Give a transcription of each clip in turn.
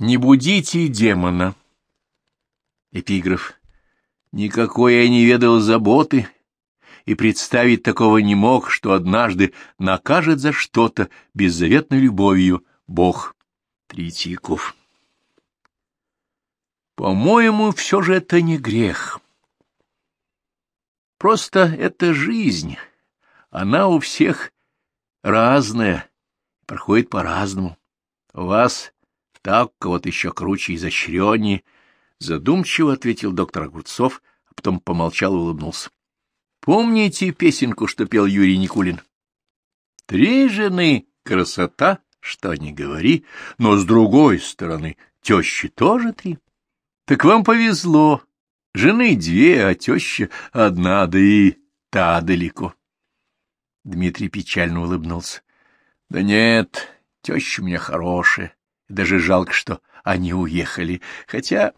Не будите демона. Эпиграф. Никакой я не ведал заботы, и представить такого не мог, что однажды накажет за что-то беззаветной любовью Бог Третьяков. По-моему, все же это не грех. Просто это жизнь. Она у всех разная, проходит по-разному. У вас так, кого-то еще круче и изощреннее, — задумчиво ответил доктор Огурцов, а потом помолчал и улыбнулся. — Помните песенку, что пел Юрий Никулин? «Три жены — красота, что ни говори, но с другой стороны тещи тоже три. Так вам повезло, жены две, а теща одна, да и та далеко». Дмитрий печально улыбнулся. — Да нет, теща у меня хорошая, даже жалко, что они уехали. Хотя...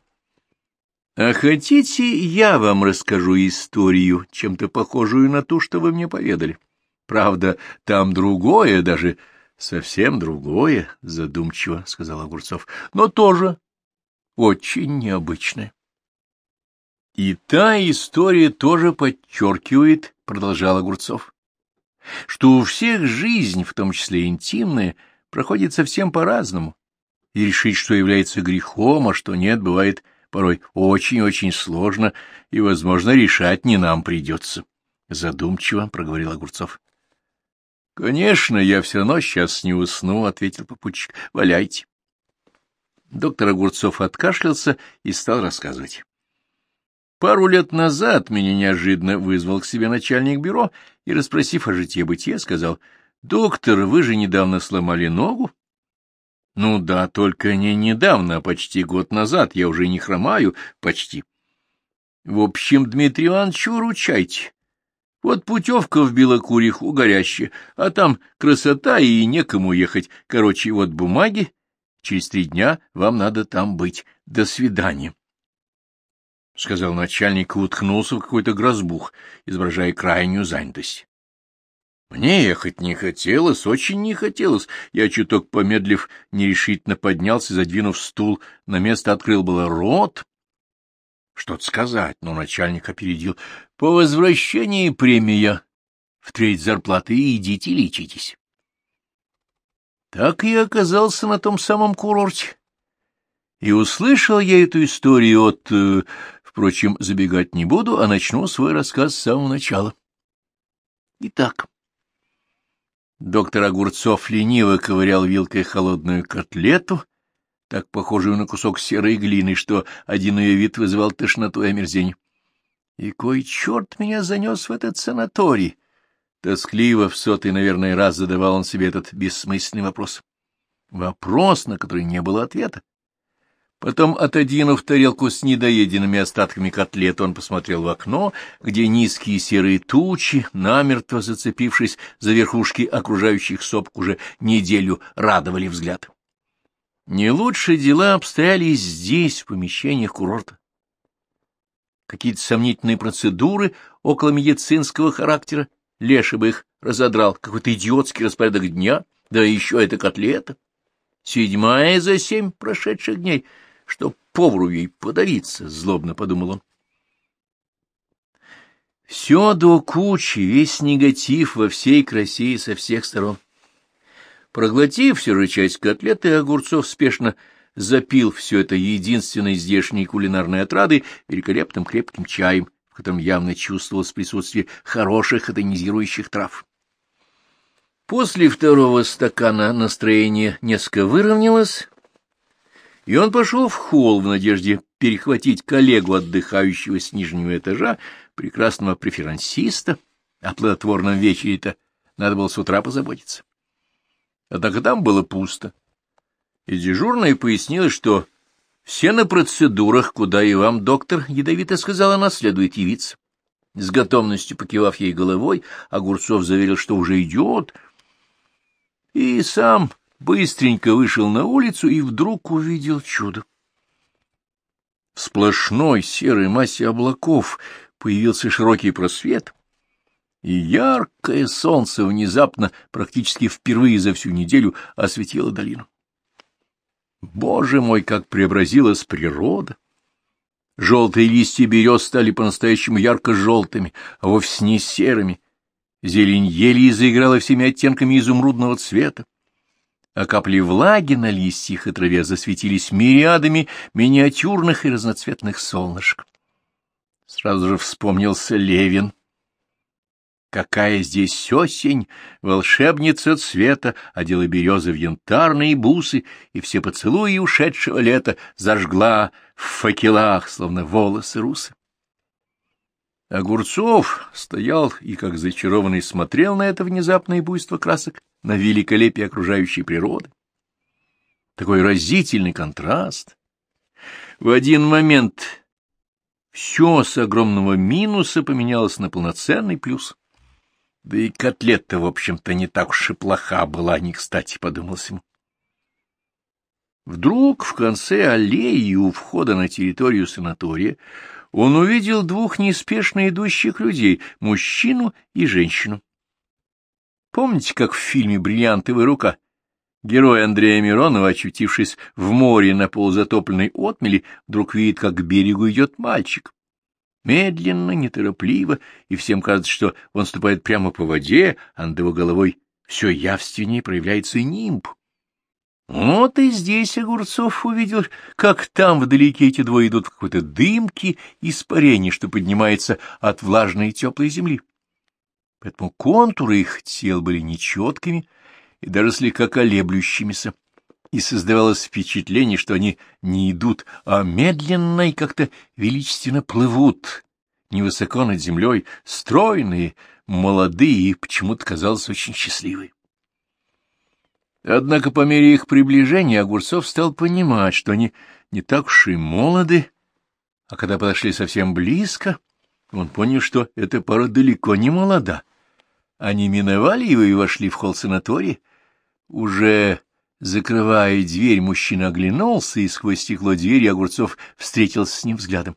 А хотите, я вам расскажу историю, чем-то похожую на ту, что вы мне поведали? Правда, там другое, даже совсем другое, — задумчиво сказал Огурцов, — но тоже очень необычное. И та история тоже подчеркивает, — продолжал Огурцов, — что у всех жизнь, в том числе интимная, проходит совсем по-разному и решить, что является грехом, а что нет, бывает порой очень-очень сложно, и, возможно, решать не нам придется. Задумчиво проговорил Огурцов. — Конечно, я все равно сейчас не усну, — ответил попутчик. — Валяйте. Доктор Огурцов откашлялся и стал рассказывать. Пару лет назад меня неожиданно вызвал к себе начальник бюро и, расспросив о житье-бытие, сказал, — Доктор, вы же недавно сломали ногу? Ну да, только не недавно, а почти год назад. Я уже не хромаю, почти. В общем, Дмитрий Иванович, выручайте. Вот путевка в Белокуриху горящая, а там красота и некому ехать. Короче, вот бумаги. Через три дня вам надо там быть. До свидания. — сказал начальник и уткнулся в какой-то грозбух, изображая крайнюю занятость. Мне ехать не хотелось, очень не хотелось. Я чуток помедлив, нерешительно поднялся, задвинув стул, на место открыл было рот. Что-то сказать, но начальник опередил. По возвращении премия в треть зарплаты идите лечитесь. Так я оказался на том самом курорте. И услышал я эту историю от... Э, впрочем, забегать не буду, а начну свой рассказ с самого начала. Итак, Доктор Огурцов лениво ковырял вилкой холодную котлету, так похожую на кусок серой глины, что один ее вид вызывал тошноту и омерзение. И кой черт меня занес в этот санаторий? Тоскливо в сотый, наверное, раз задавал он себе этот бессмысленный вопрос. Вопрос, на который не было ответа. Потом, отодвинув тарелку с недоеденными остатками котлет, он посмотрел в окно, где низкие серые тучи, намертво зацепившись за верхушки окружающих сопок, уже неделю радовали взгляд. Не лучше дела обстояли здесь, в помещениях курорта. Какие-то сомнительные процедуры около медицинского характера, Леша бы их разодрал, какой-то идиотский распорядок дня, да еще эта котлета. Седьмая за семь прошедших дней — что повару ей подавиться, — злобно подумал он. Все до кучи, весь негатив во всей красе и со всех сторон. Проглотив все же часть котлеты, Огурцов спешно запил все это единственной здешней кулинарной отрадой великолепным крепким чаем, в котором явно чувствовалось присутствие хороших атонизирующих трав. После второго стакана настроение несколько выровнялось, и он пошел в холл в надежде перехватить коллегу, отдыхающего с нижнего этажа, прекрасного преферансиста. О плодотворном вечере-то надо было с утра позаботиться. Однако там было пусто. И дежурная пояснила, что все на процедурах, куда и вам, доктор, ядовито сказала, она следует явиться. С готовностью покивав ей головой, Огурцов заверил, что уже идет, и сам быстренько вышел на улицу и вдруг увидел чудо. В сплошной серой массе облаков появился широкий просвет, и яркое солнце внезапно, практически впервые за всю неделю, осветило долину. Боже мой, как преобразилась природа! Желтые листья берез стали по-настоящему ярко-желтыми, а вовсе не серыми. Зелень ели заиграла всеми оттенками изумрудного цвета. А капли влаги на листьях и траве засветились мириадами миниатюрных и разноцветных солнышек. Сразу же вспомнился Левин. Какая здесь осень, волшебница цвета, одела березы в янтарные бусы, и все поцелуи ушедшего лета зажгла в факелах, словно волосы русы. Огурцов стоял и, как зачарованный, смотрел на это внезапное буйство красок, на великолепие окружающей природы. Такой разительный контраст. В один момент все с огромного минуса поменялось на полноценный плюс. Да и котлета, в общем-то, не так уж и плоха была, не кстати, подумалось ему. Вдруг в конце аллеи у входа на территорию санатория он увидел двух неспешно идущих людей, мужчину и женщину. Помните, как в фильме «Бриллиантовая рука»? Герой Андрея Миронова, очутившись в море на полузатопленной отмели, вдруг видит, как к берегу идет мальчик. Медленно, неторопливо, и всем кажется, что он ступает прямо по воде, а над его головой все явственнее проявляется нимб. Вот и здесь Огурцов увидел, как там вдалеке эти двое идут в какой-то дымке испарений, что поднимается от влажной и теплой земли. Поэтому контуры их тел были нечеткими и даже слегка колеблющимися, и создавалось впечатление, что они не идут, а медленно и как-то величественно плывут, невысоко над землей, стройные, молодые и почему-то казалось очень счастливые. Однако по мере их приближения Огурцов стал понимать, что они не так уж и молоды, а когда подошли совсем близко, он понял, что эта пара далеко не молода. Они миновали его и вошли в холл санатория. Уже закрывая дверь, мужчина оглянулся, и сквозь стекло двери Огурцов встретился с ним взглядом.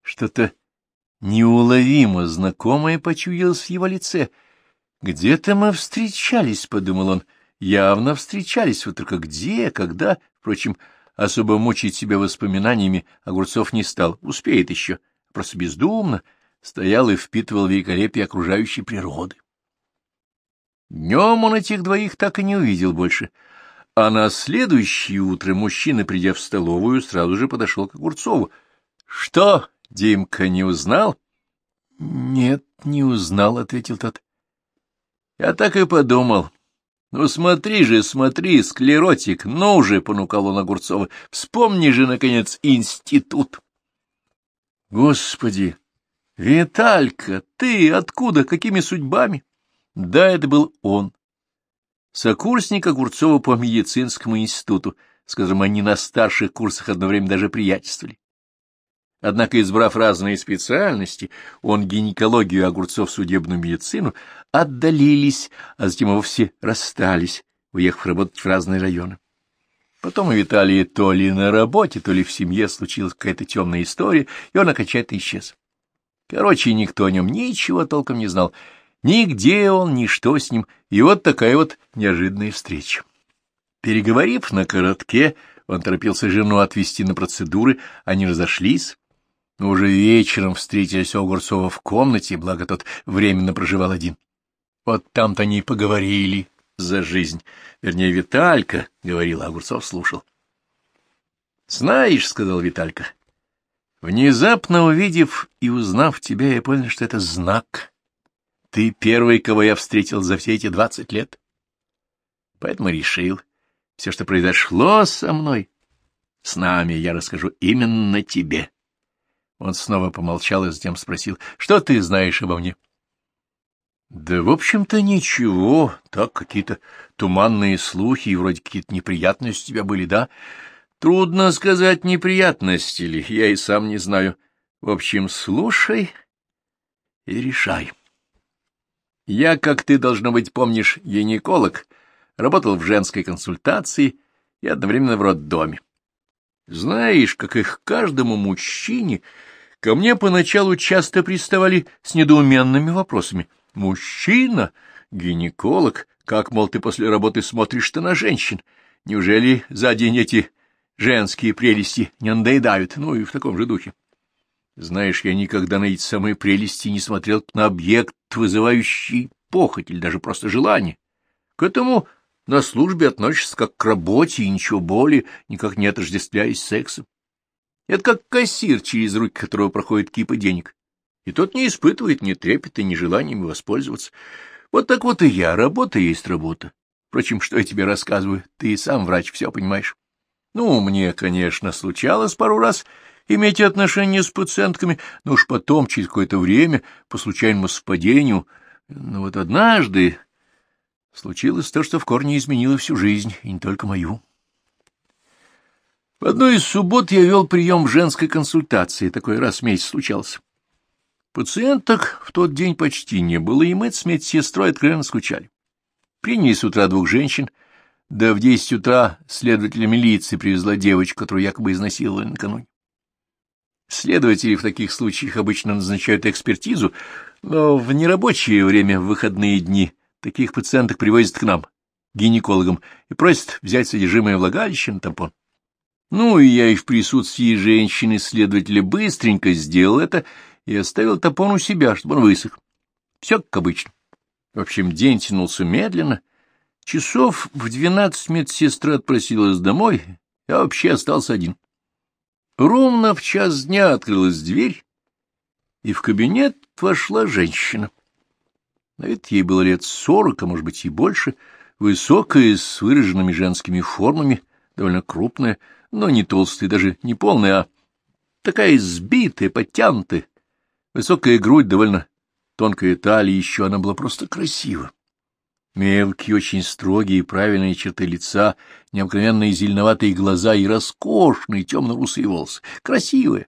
Что-то неуловимо знакомое почуялось в его лице. «Где-то мы встречались», — подумал он, — явно встречались, вот только где, когда, впрочем, особо мучить себя воспоминаниями Огурцов не стал, успеет еще, просто бездумно стоял и впитывал великолепие окружающей природы. Днем он этих двоих так и не увидел больше, а на следующее утро мужчина, придя в столовую, сразу же подошел к Огурцову. — Что, Димка, не узнал? — Нет, не узнал, — ответил тот. — Я так и подумал. — Ну смотри же, смотри, склеротик, ну уже, — понукал он Огурцова, — вспомни же, наконец, институт. — Господи! Виталька, ты откуда, какими судьбами? Да, это был он. Сокурсник Огурцова по медицинскому институту, с которым они на старших курсах одно время даже приятельствовали. Однако, избрав разные специальности, он гинекологию, огурцов судебную медицину, отдалились, а затем вовсе расстались, уехав работать в разные районы. Потом у Виталия то ли на работе, то ли в семье случилась какая-то темная история, и он окончательно исчез. Короче, никто о нем ничего толком не знал, нигде он, ни что с ним, и вот такая вот неожиданная встреча. Переговорив на коротке, он торопился жену отвезти на процедуры, они разошлись, но уже вечером встретились у Огурцова в комнате, благо тот временно проживал один. Вот там-то они и поговорили за жизнь. Вернее, Виталька, — говорил, а Огурцов слушал. — Знаешь, — сказал Виталька, — внезапно увидев и узнав тебя, я понял, что это знак. Ты первый, кого я встретил за все эти двадцать лет. Поэтому решил, все, что произошло со мной, с нами, я расскажу именно тебе. Он снова помолчал и затем спросил, что ты знаешь обо мне? — Да, в общем-то, ничего. Так, какие-то туманные слухи и вроде какие-то неприятности у тебя были, да? Трудно сказать, неприятности ли, я и сам не знаю. В общем, слушай и решай. Я, как ты, должно быть, помнишь, гинеколог, работал в женской консультации и одновременно в роддоме. Знаешь, как их каждому мужчине Ко мне поначалу часто приставали с недоуменными вопросами. «Мужчина? Гинеколог? Как, мол, ты после работы смотришь-то на женщин? Неужели за день эти женские прелести не надоедают? Ну и в таком же духе. Знаешь, я никогда на эти самые прелести не смотрел на объект, вызывающий похоть или даже просто желание. К этому на службе относишься как к работе и ничего более, никак не отождествляясь сексом. Это как кассир, через руки которого проходит кипа денег. И тот не испытывает ни трепета, ни желания воспользоваться. Вот так вот и я. Работа есть работа. Впрочем, что я тебе рассказываю? Ты и сам врач, все понимаешь. Ну, мне, конечно, случалось пару раз иметь отношения с пациентками, но уж потом, через какое-то время, по случайному совпадению. Но вот однажды случилось то, что в корне изменило всю жизнь, и не только мою. В одну из суббот я вел прием женской консультации, такой раз в месяц случался. Пациенток в тот день почти не было, и мы с медсестрой откровенно скучали. Приняли с утра двух женщин, да в десять утра следователь милиции привезла девочку, которую якобы изнасиловали накануне. Следователи в таких случаях обычно назначают экспертизу, но в нерабочее время, в выходные дни, таких пациенток привозят к нам, гинекологам, и просят взять содержимое влагалища на тампон. Ну, и я и в присутствии женщины-следователя быстренько сделал это и оставил тампон у себя, чтобы он высох. Все как обычно. В общем, день тянулся медленно. Часов в двенадцать медсестра отпросилась домой, я вообще остался один. Ровно в час дня открылась дверь, и в кабинет вошла женщина. На вид ей было лет сорок, а может быть и больше, высокая, с выраженными женскими формами, довольно крупная, но не толстая, даже не полная, а такая сбитая, подтянутая. Высокая грудь, довольно тонкая талия, еще она была просто красива. Мелкие, очень строгие и правильные черты лица, необыкновенные зеленоватые глаза и роскошные темно-русые волосы. Красивые.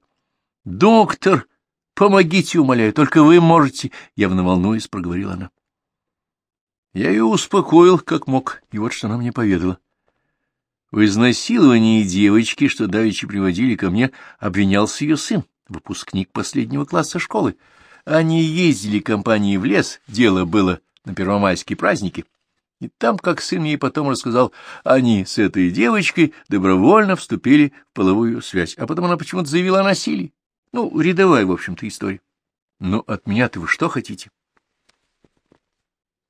«Доктор, помогите, умоляю, только вы можете!» Явно волнуясь, проговорила она. Я ее успокоил, как мог, и вот что она мне поведала. В изнасиловании девочки, что давеча приводили ко мне, обвинялся ее сын, выпускник последнего класса школы. Они ездили компанией в лес, дело было на первомайские праздники, и там, как сын ей потом рассказал, они с этой девочкой добровольно вступили в половую связь, а потом она почему-то заявила о насилии. Ну, рядовая, в общем-то, история. Ну, от меня-то вы что хотите?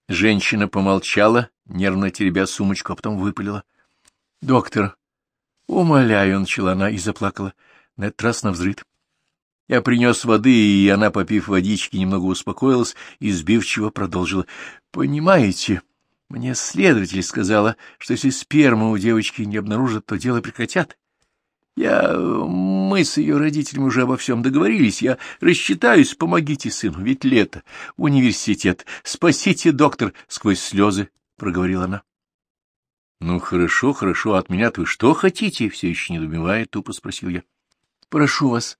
Женщина помолчала, нервно теребя сумочку, а потом выпалила. — Доктор, умоляю, — начала она и заплакала, на этот раз навзрыд. Я принес воды, и она, попив водички, немного успокоилась и сбивчиво продолжила. — Понимаете, мне следователь сказала, что если сперма у девочки не обнаружат, то дело прекратят. Я... Мы с ее родителями уже обо всем договорились. Я рассчитаюсь, помогите сыну, ведь лето, университет. Спасите, доктор, — сквозь слезы проговорила она. — Ну, хорошо, хорошо, от меня вы что хотите? — все еще недоумевая, тупо спросил я. — Прошу вас,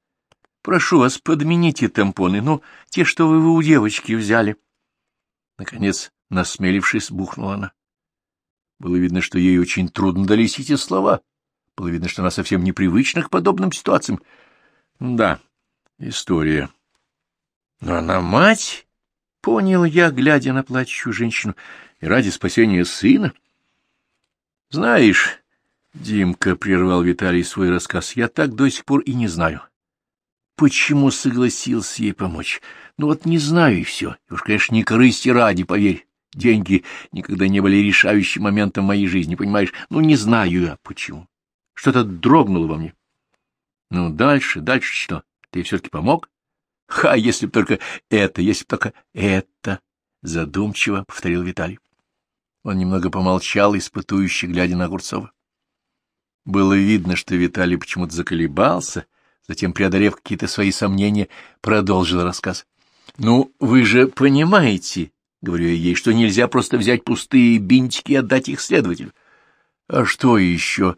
Прошу вас, подмените тампоны, ну, те, что вы у девочки взяли. Наконец, насмелившись, бухнула она. Было видно, что ей очень трудно дались эти слова. Было видно, что она совсем непривычна к подобным ситуациям. Да, история. Но она мать, понял я, глядя на плачущую женщину, и ради спасения сына. Знаешь, Димка прервал Виталий свой рассказ, я так до сих пор и не знаю. Почему согласился ей помочь? Ну вот не знаю и все. И уж, конечно, не корысти ради, поверь. Деньги никогда не были решающим моментом моей жизни, понимаешь? Ну не знаю я почему. Что-то дрогнуло во мне. Ну дальше, дальше что? Ты все-таки помог? Ха, если б только это, если б только это, задумчиво повторил Виталий. Он немного помолчал, испытующе глядя на Огурцова. Было видно, что Виталий почему-то заколебался, затем, преодолев какие-то свои сомнения, продолжил рассказ. — Ну, вы же понимаете, — говорю я ей, — что нельзя просто взять пустые бинтики и отдать их следователю. — А что еще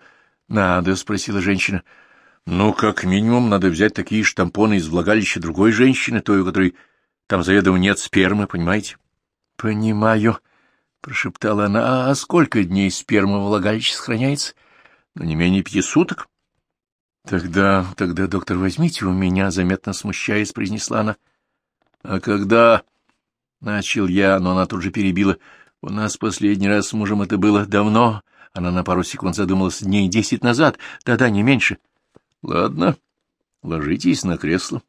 надо? — спросила женщина. — Ну, как минимум, надо взять такие штампоны из влагалища другой женщины, той, у которой там заведомо нет спермы, понимаете? — Понимаю, — прошептала она. — А сколько дней сперма в влагалище сохраняется? — Ну, не менее пяти суток. — Тогда, тогда, доктор, возьмите у меня, заметно смущаясь, произнесла она. А когда... Начал я, но она тут же перебила. У нас последний раз с мужем это было давно, Она на пару секунд задумалась дней десять назад, да-да, не меньше. — Ладно, ложитесь на кресло.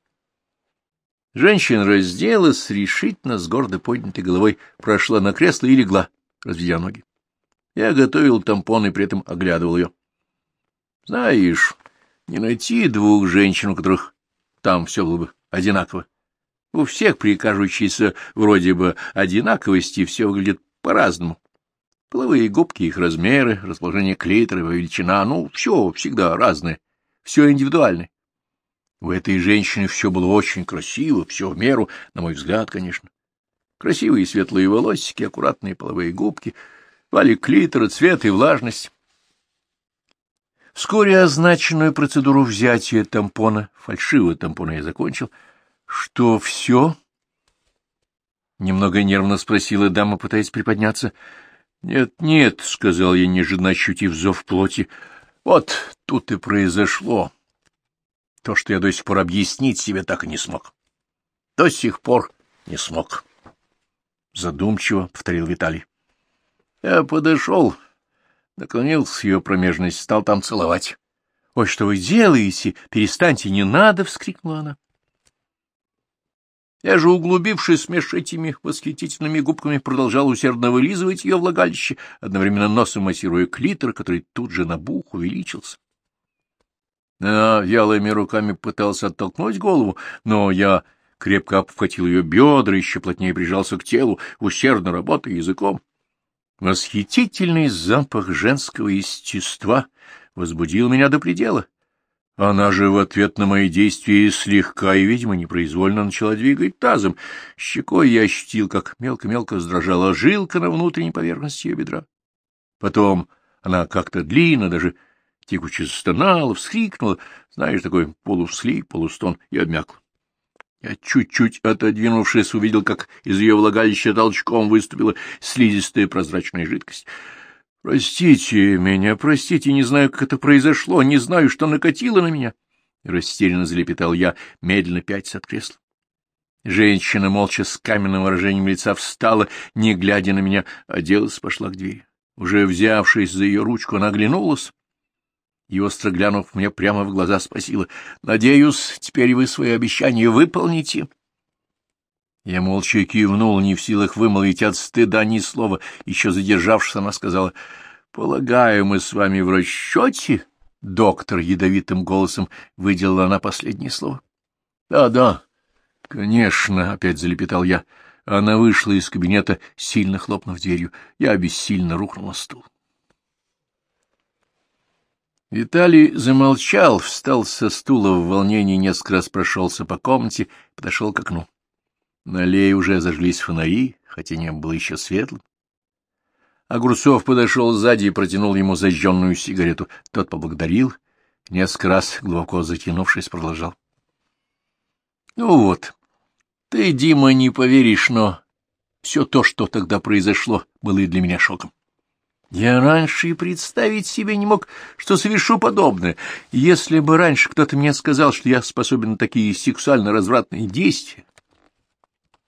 Женщина разделась, решительно, с гордо поднятой головой, прошла на кресло и легла, разведя ноги. Я готовил тампон и при этом оглядывал ее. Знаешь, не найти двух женщин, у которых там все было бы одинаково. У всех при вроде бы одинаковости все выглядит по-разному. Половые губки, их размеры, расположение клитора, его величина, ну, все всегда разное, все индивидуальное. У этой женщины все было очень красиво, все в меру, на мой взгляд, конечно. Красивые светлые волосики, аккуратные половые губки, валик клитора, цвет и влажность. Вскоре означенную процедуру взятия тампона, фальшивого тампона я закончил. — Что, все? — немного нервно спросила дама, пытаясь приподняться. «Нет, — Нет-нет, — сказал я, неожиданно ощутив зов плоти. — Вот тут и произошло. То, что я до сих пор объяснить себе так и не смог. До сих пор не смог. Задумчиво повторил Виталий. Я подошел Наклонился ее промежность, стал там целовать. — Ой, что вы делаете? Перестаньте, не надо! — вскрикнула она. Я же, углубившись меж этими восхитительными губками, продолжал усердно вылизывать ее влагалище, одновременно носом массируя клитор, который тут же набух, увеличился. Она вялыми руками пытался оттолкнуть голову, но я крепко обхватил ее бедра, еще плотнее прижался к телу, усердно работая языком. Восхитительный запах женского естества возбудил меня до предела. Она же в ответ на мои действия слегка и, видимо, непроизвольно начала двигать тазом. Щекой я ощутил, как мелко-мелко сдрожала жилка на внутренней поверхности ее бедра. Потом она как-то длинно, даже текуче застонала, вскрикнула, знаешь, такой полувслип, полустон, и обмякла. Я, чуть-чуть отодвинувшись, увидел, как из ее влагалища толчком выступила слизистая прозрачная жидкость. «Простите меня, простите, не знаю, как это произошло, не знаю, что накатило на меня». Растерянно залепетал я, медленно пятясь от кресла. Женщина, молча с каменным выражением лица, встала, не глядя на меня, оделась, пошла к двери. Уже взявшись за ее ручку, она оглянулась и, остро глянув мне прямо в глаза, спросила, «Надеюсь, теперь вы свои обещания выполните?» Я молча кивнул, не в силах вымолвить от стыда ни слова. Еще задержавшись, она сказала, «Полагаю, мы с вами в расчете?» Доктор ядовитым голосом выделила она последнее слово. «Да, да, конечно», — опять залепетал я. Она вышла из кабинета, сильно хлопнув дверью. Я бессильно рухнул на стул. Виталий замолчал, встал со стула в волнении, несколько раз прошелся по комнате, подошел к окну. На аллее уже зажглись фонари, хотя небо было еще светлым. Огурцов подошел сзади и протянул ему зажженную сигарету. Тот поблагодарил, несколько раз, глубоко затянувшись, продолжал. — Ну вот, ты, Дима, не поверишь, но все то, что тогда произошло, было и для меня шоком. Я раньше и представить себе не мог, что совершу подобное. Если бы раньше кто-то мне сказал, что я способен на такие сексуально-развратные действия,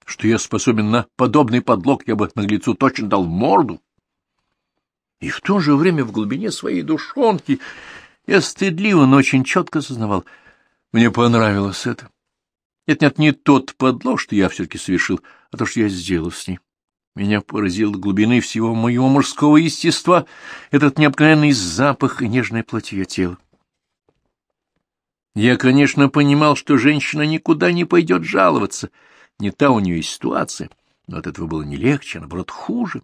что я способен на подобный подлог, я бы наглецу точно дал морду. И в то же время в глубине своей душонки я стыдливо, но очень четко осознавал. Мне понравилось это. Это нет, не тот подлог, что я все-таки совершил, а то, что я сделал с ней. Меня поразил до глубины всего моего мужского естества этот необыкновенный запах и нежное плоть ее тела. Я, конечно, понимал, что женщина никуда не пойдет жаловаться. Не та у нее ситуация, но от этого было не легче, а наоборот, хуже.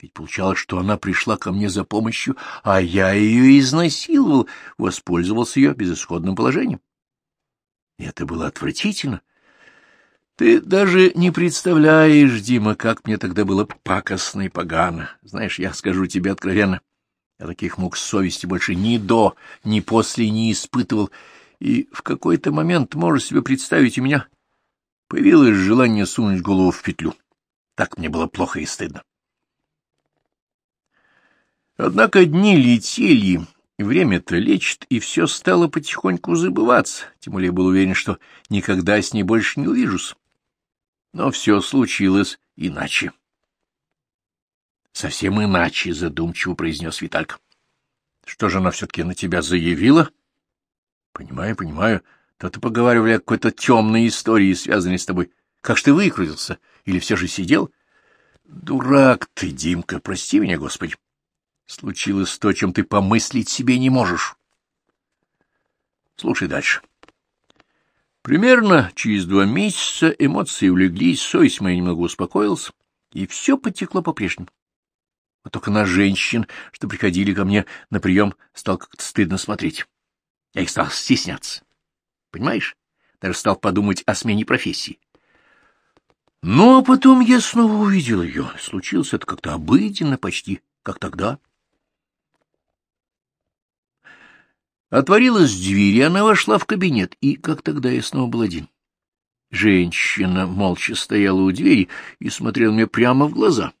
Ведь получалось, что она пришла ко мне за помощью, а я ее изнасиловал, воспользовался ее безысходным положением. И это было отвратительно. Ты даже не представляешь, Дима, как мне тогда было пакостно и погано. Знаешь, я скажу тебе откровенно, я таких мук совести больше ни до, ни после не испытывал, и в какой-то момент, можешь себе представить, у меня появилось желание сунуть голову в петлю. Так мне было плохо и стыдно. Однако дни летели, время-то лечит, и все стало потихоньку забываться, тем более я был уверен, что никогда с ней больше не увижусь. Но все случилось иначе. — Совсем иначе, — задумчиво произнес Виталька. Что же она все-таки на тебя заявила? Понимаю, понимаю. То-то поговаривали о какой-то темной истории, связанной с тобой. Как ж ты выкрутился? Или все же сидел? Дурак ты, Димка, прости меня, Господи. Случилось то, чем ты помыслить себе не можешь. Слушай дальше. Примерно через два месяца эмоции улеглись, совесть моя немного успокоилась, и все потекло по-прежнему. А только на женщин, что приходили ко мне на прием, стал как-то стыдно смотреть. Я их стал стесняться. Понимаешь? Даже стал подумать о смене профессии. А потом я снова увидел ее. Случилось это как-то обыденно, почти как тогда. Отворилась дверь, и она вошла в кабинет, и, как тогда, я снова был один. Женщина молча стояла у двери и смотрела мне прямо в глаза.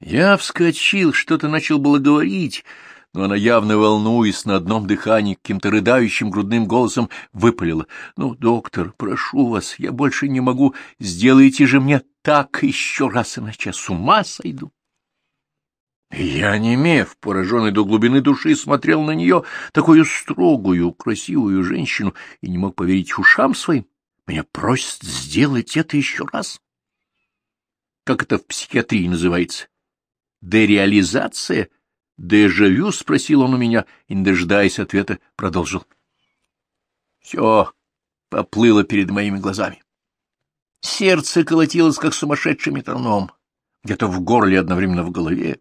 Я вскочил, что-то начал было говорить, но она, явно волнуясь на одном дыхании, каким-то рыдающим грудным голосом выпалила. — Ну, доктор, прошу вас, я больше не могу, сделайте же мне так еще раз, иначе я с ума сойду. Я, немев, пораженный до глубины души, смотрел на нее, такую строгую, красивую женщину, и не мог поверить ушам своим. Меня просят сделать это еще раз. Как это в психиатрии называется? Дереализация? Дежавю? — спросил он у меня, и, не дожидаясь ответа, продолжил. Все поплыло перед моими глазами. Сердце колотилось, как сумасшедший метроном, где-то в горле, одновременно в голове.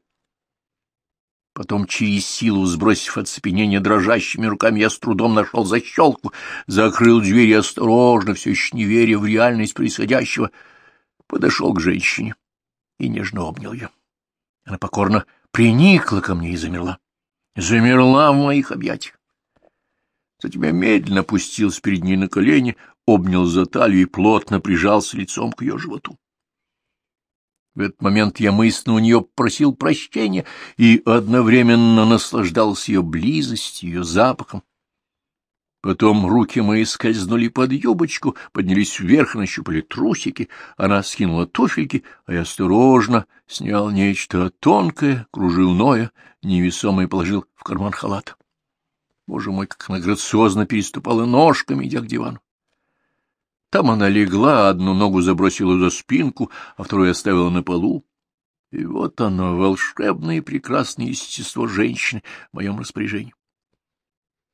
Потом, через силу сбросив оцепенение дрожащими руками, я с трудом нашел защелку, закрыл дверь и осторожно, все еще не веря в реальность происходящего, подошел к женщине и нежно обнял ее. Она покорно приникла ко мне и замерла. Замерла в моих объятиях. Затем я медленно опустился перед ней на колени, обнял за талию и плотно прижался лицом к ее животу. В этот момент я мысленно у нее просил прощения и одновременно наслаждался ее близостью, ее запахом. Потом руки мои скользнули под юбочку, поднялись вверх, нащупали трусики, она скинула туфельки, а я осторожно снял нечто тонкое, кружевное, невесомое положил в карман халата. Боже мой, как она грациозно переступала ножками, идя к дивану. Там она легла, одну ногу забросила за спинку, а вторую оставила на полу. И вот оно, волшебное и прекрасное естество женщины в моем распоряжении.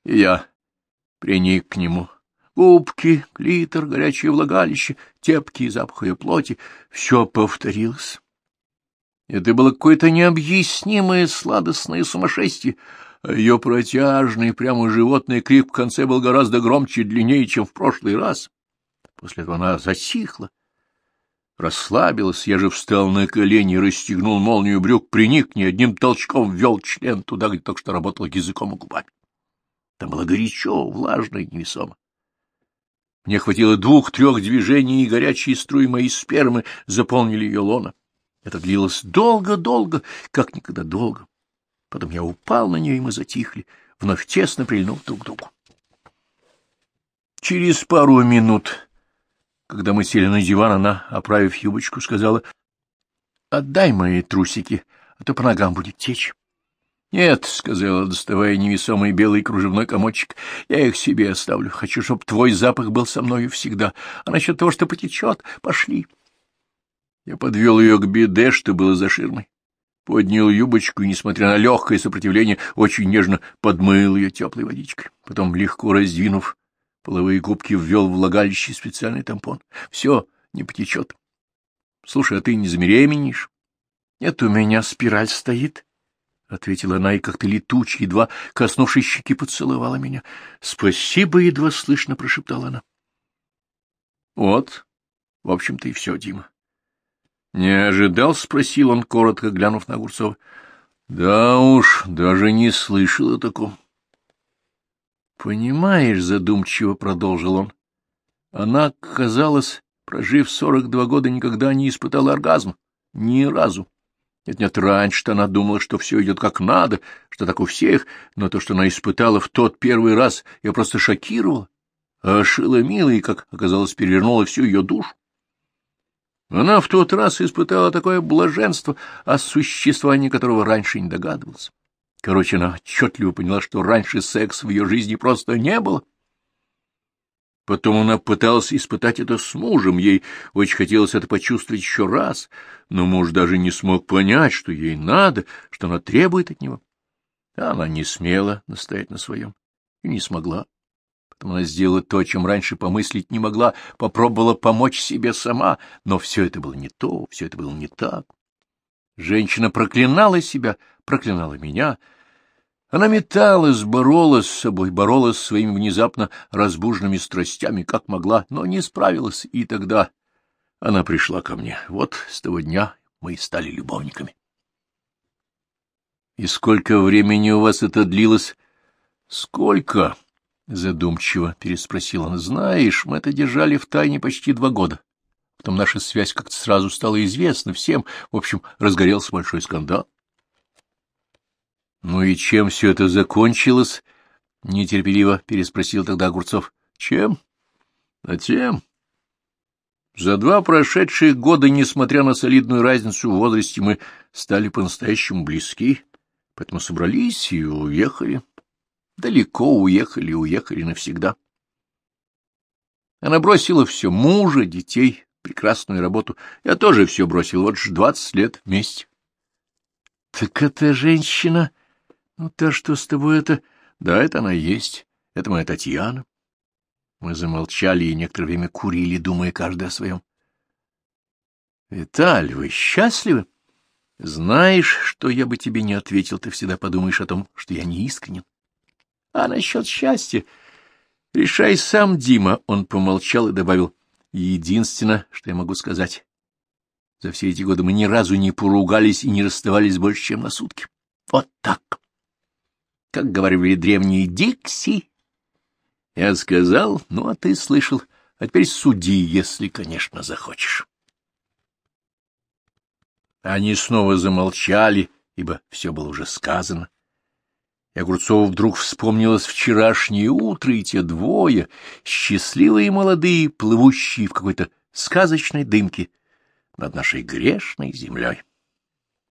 И я приник к нему. Губки, клитор, горячее влагалище, тепкий запах ее плоти — все повторилось. Это было какое-то необъяснимое сладостное сумасшествие, а ее протяжный, прямо животный крик в конце был гораздо громче и длиннее, чем в прошлый раз. После этого она затихла, расслабилась. Я же встал на колени, расстегнул молнию брюк, приник, ни одним толчком ввел член туда, где только что работал языком и губами. Там было горячо, влажно и невесомо. Мне хватило двух-трех движений, и горячие струи моей спермы заполнили ее лона. Это длилось долго-долго, как никогда долго. Потом я упал на нее, и мы затихли, вновь тесно прильнув друг к другу. Через пару минут когда мы сели на диван, она, оправив юбочку, сказала, — Отдай мои трусики, а то по ногам будет течь. — Нет, — сказала, доставая невесомый белый кружевной комочек, — я их себе оставлю. Хочу, чтобы твой запах был со мною всегда. А насчет того, что потечет, пошли. Я подвел ее к беде, что было за ширмой. Поднял юбочку и, несмотря на легкое сопротивление, очень нежно подмыл ее теплой водичкой. Потом, легко раздвинув половые губки ввел влагалище специальный тампон. Все, не потечет. Слушай, а ты не забеременеешь? Нет, у меня спираль стоит, — ответила она и как-то летуче, едва коснувшись щеки, поцеловала меня. — Спасибо, — едва слышно прошептала она. — Вот, в общем-то, и все, Дима. — Не ожидал? — спросил он, коротко глянув на Огурцова. — Да уж, даже не слышал о таком. — Понимаешь, — задумчиво продолжил он, — она, казалось, прожив сорок два года, никогда не испытала оргазма. Ни разу. Нет-нет, раньше-то она думала, что все идет как надо, что так у всех, но то, что она испытала в тот первый раз, ее просто шокировало, ошеломило и, как оказалось, перевернуло всю ее душу. Она в тот раз испытала такое блаженство, о существовании которого раньше не догадывался. Короче, она отчетливо поняла, что раньше секса в ее жизни просто не было. Потом она пыталась испытать это с мужем, ей очень хотелось это почувствовать еще раз, но муж даже не смог понять, что ей надо, что она требует от него. Она не смела настоять на своем и не смогла. Потом она сделала то, чем раньше помыслить не могла, попробовала помочь себе сама, но все это было не то, все это было не так. Женщина проклинала себя, проклинала меня, она металась, боролась с собой, боролась с своими внезапно разбуженными страстями, как могла, но не справилась, и тогда она пришла ко мне. Вот с того дня мы и стали любовниками. — И сколько времени у вас это длилось? — Сколько? — задумчиво переспросила она. — Знаешь, мы это держали в тайне почти два года. Потом наша связь как-то сразу стала известна всем. В общем, разгорелся большой скандал. — Ну и чем все это закончилось? — нетерпеливо переспросил тогда Огурцов. — Чем? — А тем. За два прошедших года, несмотря на солидную разницу в возрасте, мы стали по-настоящему близки, поэтому собрались и уехали. Далеко уехали, уехали навсегда. Она бросила все — мужа, детей, прекрасную работу. Я тоже все бросил, вот ж двадцать лет вместе. — Так эта женщина ну, та, что с тобой это... Да, это она есть. Это моя Татьяна. Мы замолчали и некоторое время курили, думая каждый о своем. Виталь, вы счастливы? Знаешь, что я бы тебе не ответил, ты всегда подумаешь о том, что я не искренен. А насчет счастья... Решай сам, Дима, он помолчал и добавил. Единственное, что я могу сказать. За все эти годы мы ни разу не поругались и не расставались больше, чем на сутки. Вот так как говорили древние Дикси. Я сказал, ну, а ты слышал, а теперь суди, если, конечно, захочешь. Они снова замолчали, ибо все было уже сказано. И Огурцову вдруг вспомнилось вчерашнее утро и те двое, счастливые молодые, плывущие в какой-то сказочной дымке над нашей грешной землей.